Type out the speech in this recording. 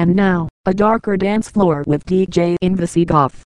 And now, a darker dance floor with DJ in the Seagoth.